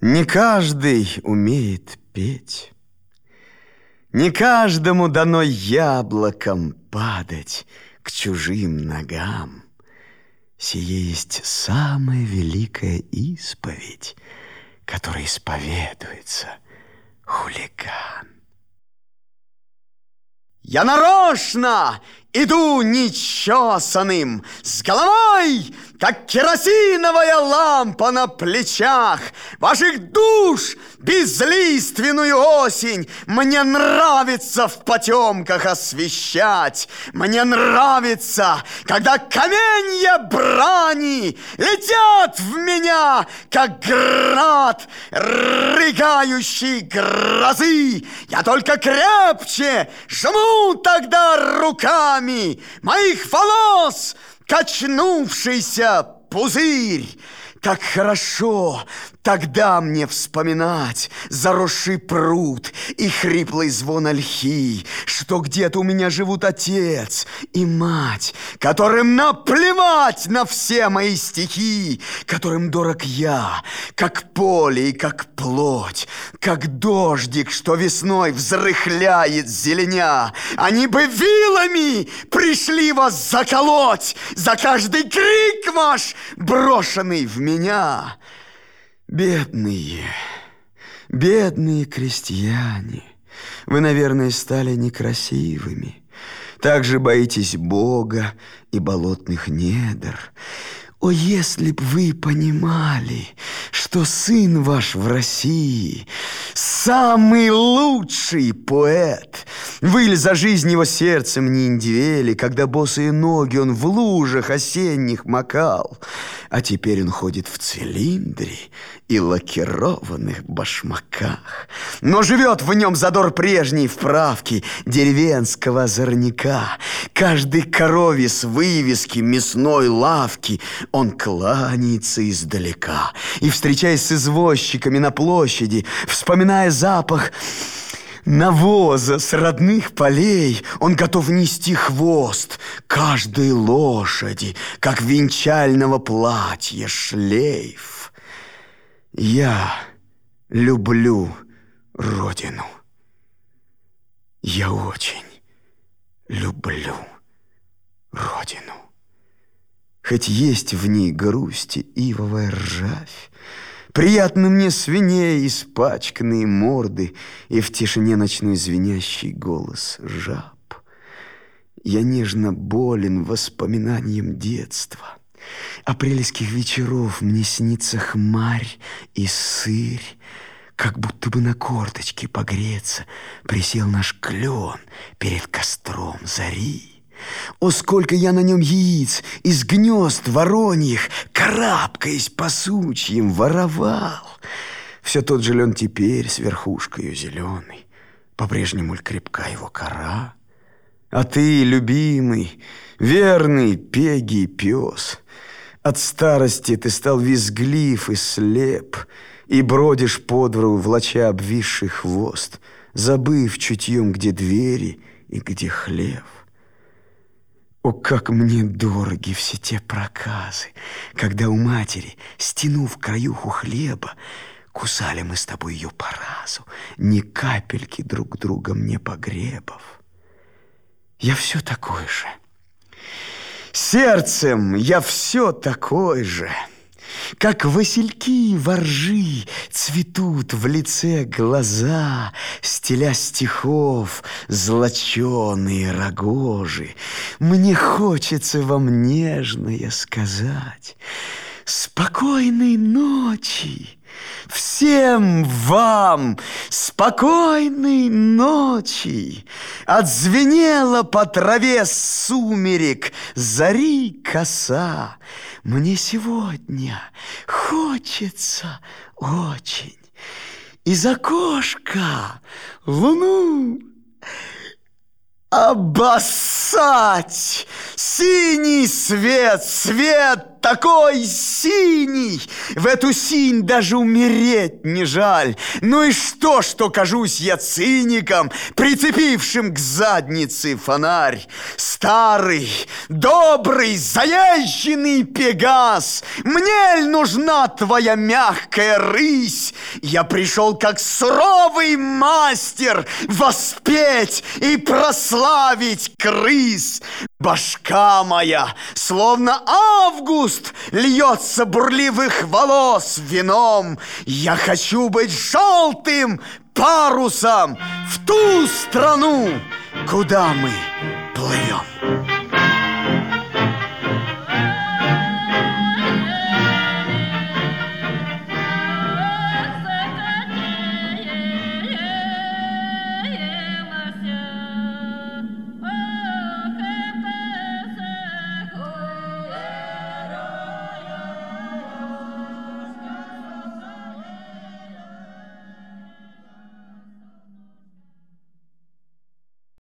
Не каждый умеет петь. Не каждому дано яблоком падать к чужим ногам. Сие есть самая великая исповедь, которой исповедуется хулиган. Я нарочно иду нечесанным, с головой как керосиновая лампа на плечах. Ваших душ безлиственную осень Мне нравится в потемках освещать. Мне нравится, когда каменья брани Летят в меня, как град рыгающей грозы. Я только крепче жму тогда руками Моих волос качнувшийся пузырь. Как хорошо тогда мне вспоминать заросший пруд и хриплый звон ольхи, что где-то у меня живут отец и мать, которым наплевать на все мои стихи, которым дорог я, как поле и как плоть, как дождик, что весной взрыхляет зеленя. Они бы вилами пришли вас заколоть за каждый крик ваш, брошенный в меня. Бедные, бедные крестьяне, вы, наверное, стали некрасивыми. Также боитесь Бога и болотных недр. О, если б вы понимали, что сын ваш в России самый лучший поэт, вы за жизнь его сердцем не индивели, когда босые ноги он в лужах осенних макал, а теперь он ходит в цилиндре и лакированных башмаках. Но живет в нем задор прежней вправки деревенского озорняка. Каждый корове с вывески мясной лавки он кланяется издалека. И, встречаясь с извозчиками на площади, вспоминая запах навоза с родных полей, он готов нести хвост каждой лошади, как венчального платья шлейф. Я люблю Родину. Я очень люблю Родину. Хоть есть в ней грусти ивовая ржавь, Приятно мне свиней испачканные морды И в тишине ночной звенящий голос жаб. Я нежно болен воспоминанием детства — Апрельских вечеров мне снится хмарь и сырь, Как будто бы на корточке погреться Присел наш клен перед костром зари. О, сколько я на нем яиц из гнезд вороньих, Карабкаясь по сучьям, воровал. Все тот же лен теперь с верхушкою зеленой, По-прежнему ль крепка его кора? А ты, любимый, верный пегий пес — от старости ты стал визглив и слеп, И бродишь по двору, влача обвисший хвост, Забыв чутьем, где двери и где хлев. О, как мне дороги все те проказы, Когда у матери, стянув краюху хлеба, Кусали мы с тобой ее по разу, Ни капельки друг друга мне погребов. Я все такой же, Сердцем я все такой же, как васильки воржи Цветут в лице глаза, Стиля стихов злоченые рогожи. Мне хочется вам нежное сказать Спокойной ночи! Всем вам спокойной ночи! Отзвенела по траве сумерек зари коса. Мне сегодня хочется очень из окошка луну обоссать. Синий свет, свет такой синий! В эту синь даже умереть не жаль. Ну и что, что кажусь я циником, прицепившим к заднице фонарь? Старый, добрый, заезженный Пегас, мне ль нужна твоя мягкая рысь? Я пришел как суровый мастер воспеть и прославить крыс. Башка моя, словно август, льется бурливых волос вином. Я хочу быть желтым парусом в ту страну, куда мы плывем.